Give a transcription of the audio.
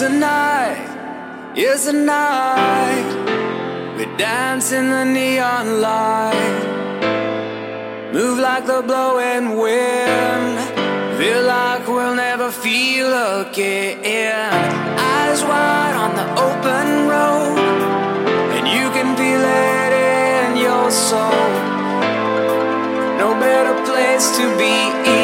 Tonight is the a night. We dance in the neon light. Move like the blowing wind. Feel like we'll never feel again. Eyes wide on the open road. And you can feel it in your soul. No better place to be